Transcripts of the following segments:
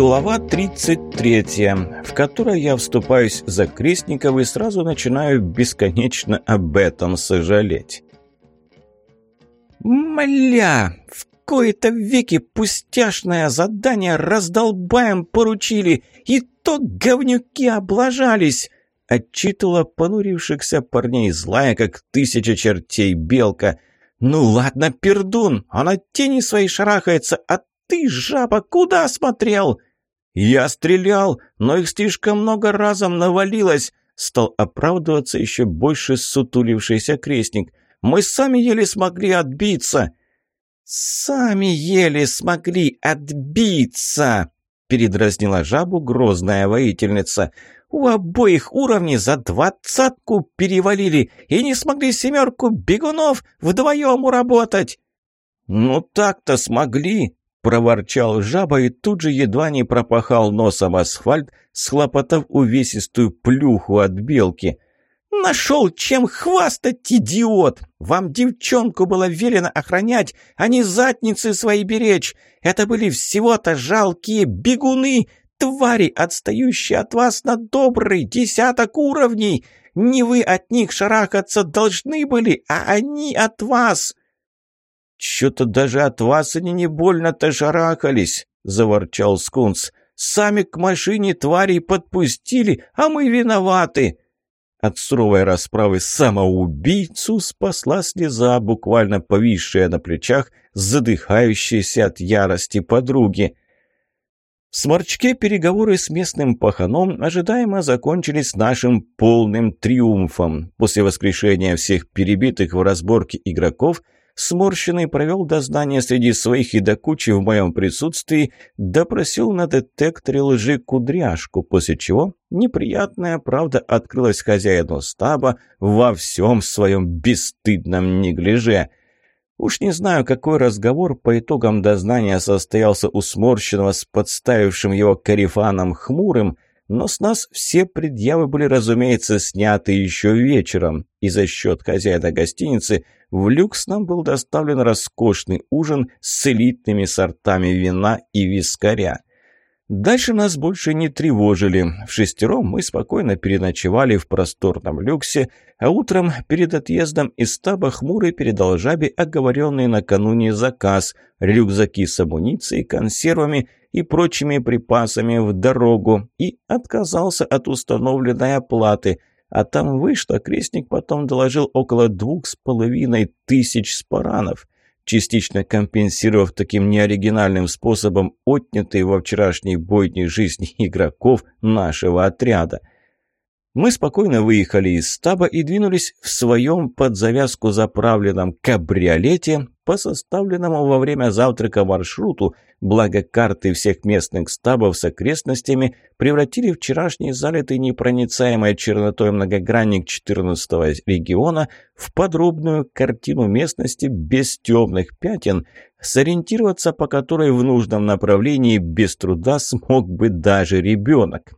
Глава 33, в которой я вступаюсь за крестников и сразу начинаю бесконечно об этом сожалеть. «Мля! В кои-то веки пустяшное задание раздолбаем поручили, и то говнюки облажались!» Отчитывала понурившихся парней злая, как тысяча чертей белка. «Ну ладно, пердун, он от тени своей шарахается, а ты, жаба, куда смотрел?» «Я стрелял, но их слишком много разом навалилось», стал оправдываться еще больше сутулившийся крестник. «Мы сами еле смогли отбиться». «Сами еле смогли отбиться!» передразнила жабу грозная воительница. «У обоих уровней за двадцатку перевалили и не смогли семерку бегунов вдвоем уработать!» «Ну так-то смогли!» – проворчал жаба и тут же едва не пропахал носом асфальт, схлопотав увесистую плюху от белки – «Нашел чем хвастать, идиот! Вам девчонку было велено охранять, а не задницы свои беречь. Это были всего-то жалкие бегуны, твари, отстающие от вас на добрый десяток уровней. Не вы от них шарахаться должны были, а они от вас!» «Чё-то даже от вас они не больно-то шарахались», — заворчал Скунс. «Сами к машине тварей подпустили, а мы виноваты». От суровой расправы самоубийцу спасла слеза, буквально повисшая на плечах, задыхающаяся от ярости подруги. В Сморчке переговоры с местным паханом ожидаемо закончились нашим полным триумфом. После воскрешения всех перебитых в разборке игроков – Сморщенный провел дознание среди своих и до кучи в моем присутствии, допросил на детекторе лжи кудряшку, после чего неприятная правда открылась хозяину стаба во всем своем бесстыдном неглиже. Уж не знаю, какой разговор по итогам дознания состоялся у Сморщенного с подставившим его карифаном хмурым, но с нас все предъявы были, разумеется, сняты еще вечером, и за счет хозяина гостиницы в люкс нам был доставлен роскошный ужин с элитными сортами вина и вискаря. Дальше нас больше не тревожили. В шестером мы спокойно переночевали в просторном люксе, а утром перед отъездом из стаба хмурый передал жабе оговоренный накануне заказ – рюкзаки с амуницией, консервами – и прочими припасами в дорогу и отказался от установленной оплаты. А там вышло, крестник потом доложил около двух с половиной тысяч спаранов, частично компенсировав таким неоригинальным способом отнятые во вчерашней бойне жизни игроков нашего отряда. Мы спокойно выехали из стаба и двинулись в своем под завязку заправленном кабриолете по составленному во время завтрака маршруту, благо карты всех местных стабов с окрестностями превратили вчерашний залитый непроницаемой чернотой многогранник 14-го региона в подробную картину местности без темных пятен, сориентироваться по которой в нужном направлении без труда смог бы даже ребенок.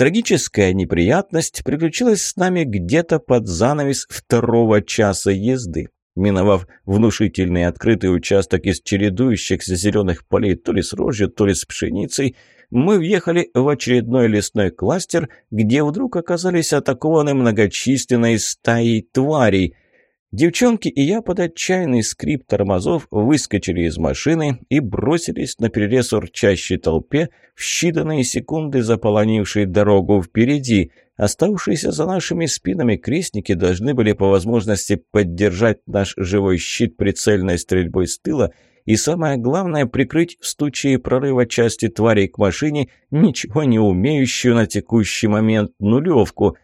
Трагическая неприятность приключилась с нами где-то под занавес второго часа езды. Миновав внушительный открытый участок из чередующихся зеленых полей то ли с рожью, то ли с пшеницей, мы въехали в очередной лесной кластер, где вдруг оказались атакованы многочисленной стаей тварей – Девчонки и я под отчаянный скрип тормозов выскочили из машины и бросились на перерез урчащей толпе в считанные секунды заполонившей дорогу впереди. Оставшиеся за нашими спинами крестники должны были по возможности поддержать наш живой щит прицельной стрельбой с тыла и, самое главное, прикрыть в случае прорыва части тварей к машине ничего не умеющую на текущий момент нулевку.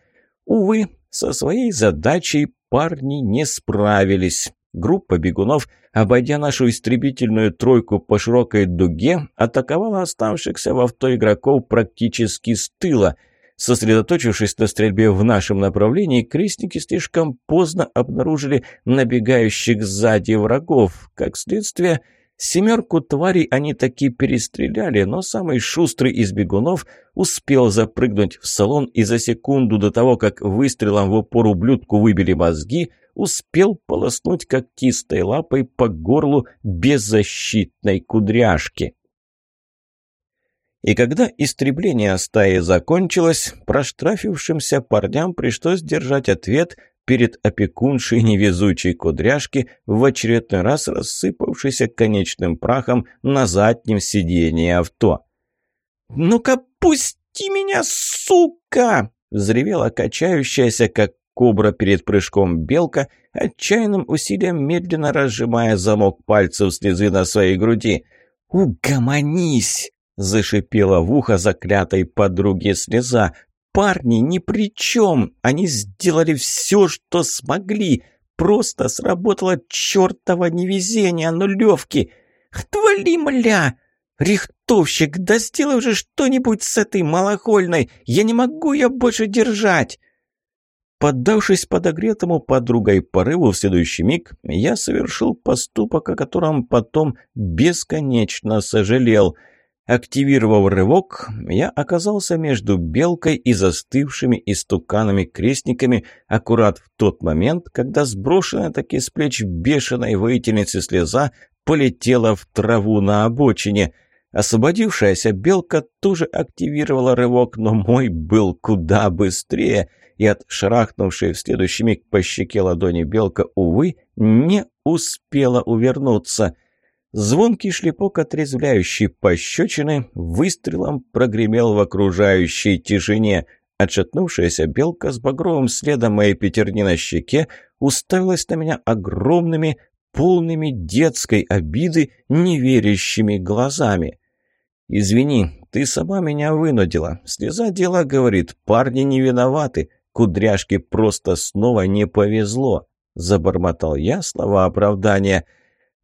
Увы, со своей задачей парни не справились. Группа бегунов, обойдя нашу истребительную тройку по широкой дуге, атаковала оставшихся в авто игроков практически с тыла. Сосредоточившись на стрельбе в нашем направлении, крестники слишком поздно обнаружили набегающих сзади врагов. Как следствие, Семерку тварей они таки перестреляли, но самый шустрый из бегунов успел запрыгнуть в салон и за секунду до того, как выстрелом в упор ублюдку выбили мозги, успел полоснуть когтистой лапой по горлу беззащитной кудряшки. И когда истребление стаи закончилось, проштрафившимся парням пришлось держать ответ перед опекуншей невезучей кудряшки, в очередной раз рассыпавшейся конечным прахом на заднем сидении авто. «Ну-ка, пусти меня, сука!» — взревела качающаяся, как кобра перед прыжком белка, отчаянным усилием медленно разжимая замок пальцев слезы на своей груди. «Угомонись!» — зашипела в ухо заклятой подруге слеза. «Парни ни при чем! Они сделали все, что смогли! Просто сработало чертово невезение, нулевки! Отвали, мля! Рихтовщик, да сделай уже что-нибудь с этой малохольной! Я не могу ее больше держать!» Поддавшись подогретому подругой порыву в следующий миг, я совершил поступок, о котором потом бесконечно сожалел. Активировав рывок, я оказался между белкой и застывшими истуканами-крестниками аккурат в тот момент, когда сброшенная таки с плеч бешеной воительницы слеза полетела в траву на обочине. Освободившаяся белка тоже активировала рывок, но мой был куда быстрее — и от шарахнувшей в следующий миг по щеке ладони белка, увы, не успела увернуться. Звонкий шлепок отрезвляющий пощечины выстрелом прогремел в окружающей тишине. Отшатнувшаяся белка с багровым следом моей пятерни на щеке уставилась на меня огромными, полными детской обиды, неверящими глазами. «Извини, ты сама меня вынудила. Слеза дела, говорит, парни не виноваты. Кудряшке просто снова не повезло», — забормотал я слова оправдания.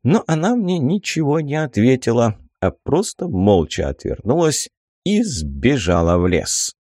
Но она мне ничего не ответила, а просто молча отвернулась и сбежала в лес.